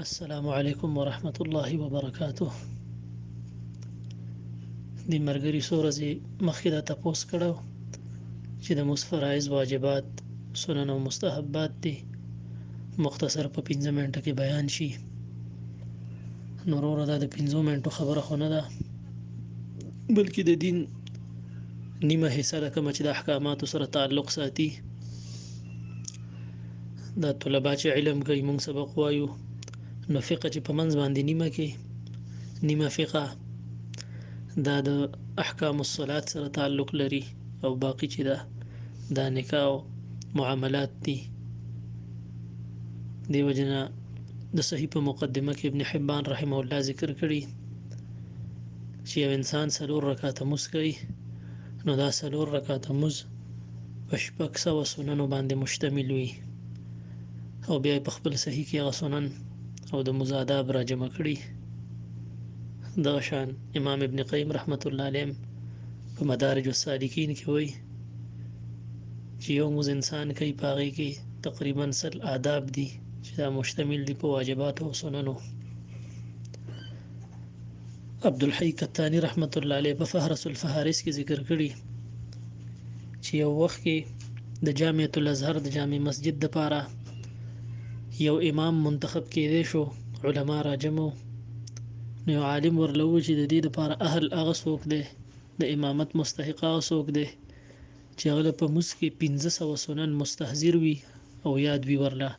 السلام علیکم ورحمت الله وبرکاته د مرګري سورځي مخکې دا تپوس کړو چې د مس فرایز واجبات سنن او مستحبات دي مختصر په 15 منټه کې بیان شي نورور دا د 15 منټو خبره خو نه ده بلکې د دین نیمه حصہ د کوم چې د احکاماتو سره تعلق ساتي دا طلبه چې علم کوي موږ سبق وایو نو فقه چې په منځ باندې نیمه کې نیمه فقه دا د احکام الصلات سره تعلق لري او باقی چې دا د نکاح او معاملات دي دیو جنا د صحیح په مقدمه کې ابن حبان رحمه الله ذکر کړی چې یو انسان سلور رکعات مسکري نو دا سلور رکعات مز په شپږ سوه سننو باندې مشتمل وي او بیا یې په خپل صحیح کې هغه سنن او د مزاداب را جمع کړي دغه شان امام ابن قیم رحمت الله علیه په مدارج السالکین کې وایي چې یو موز انسان کوي په هغې کې تقریبا سل آداب دي چې دا مشتمل دي په واجباتو او سننو عبدالحی کتانی رحمت الله علیه په فهرس الفهارس کې ذکر کړي چې یو وخت کې د جامعه الازهر د جامع مسجد د پاره یو امام منتخب کېدی شو علما راجمو نو یو عالم ورلو چې د دې لپاره اهل هغه څوک دی د امامت مستحق هغه څوک دی چې هغه په موس کې 1500 سنن مستحضر وي او یاد وي ورله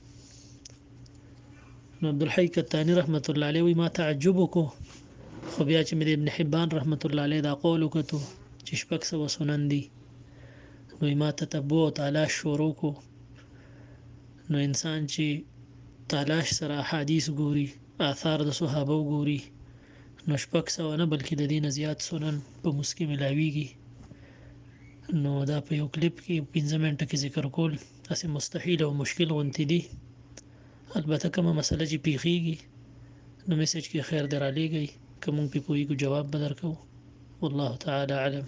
نو عبدالحی کتانی رحمت الله علیه وی ما تعجب وکړو خو بیا چې مې د ابن حبان رحمت الله علیه دا قول وکتو چې شپږ سوه سنن دي نو ما تتبع او تلاش شروع کو نو انسان چې تلاش سره حدیث ګوري آثار د صحابه ګوري نو شپږ سوه نه بلکې د دې نه زیات سنن په مسکی ملاویږي نو دا په یو کلیپ کې پنځه منټه کې ذکر کول هسې مستحیل او مشکل غونتې دي البته کومه مسله چې پیخیږي نو میسج کې خیر درالېږي کوم په پویګو جواب بدر کو والله تعالی علم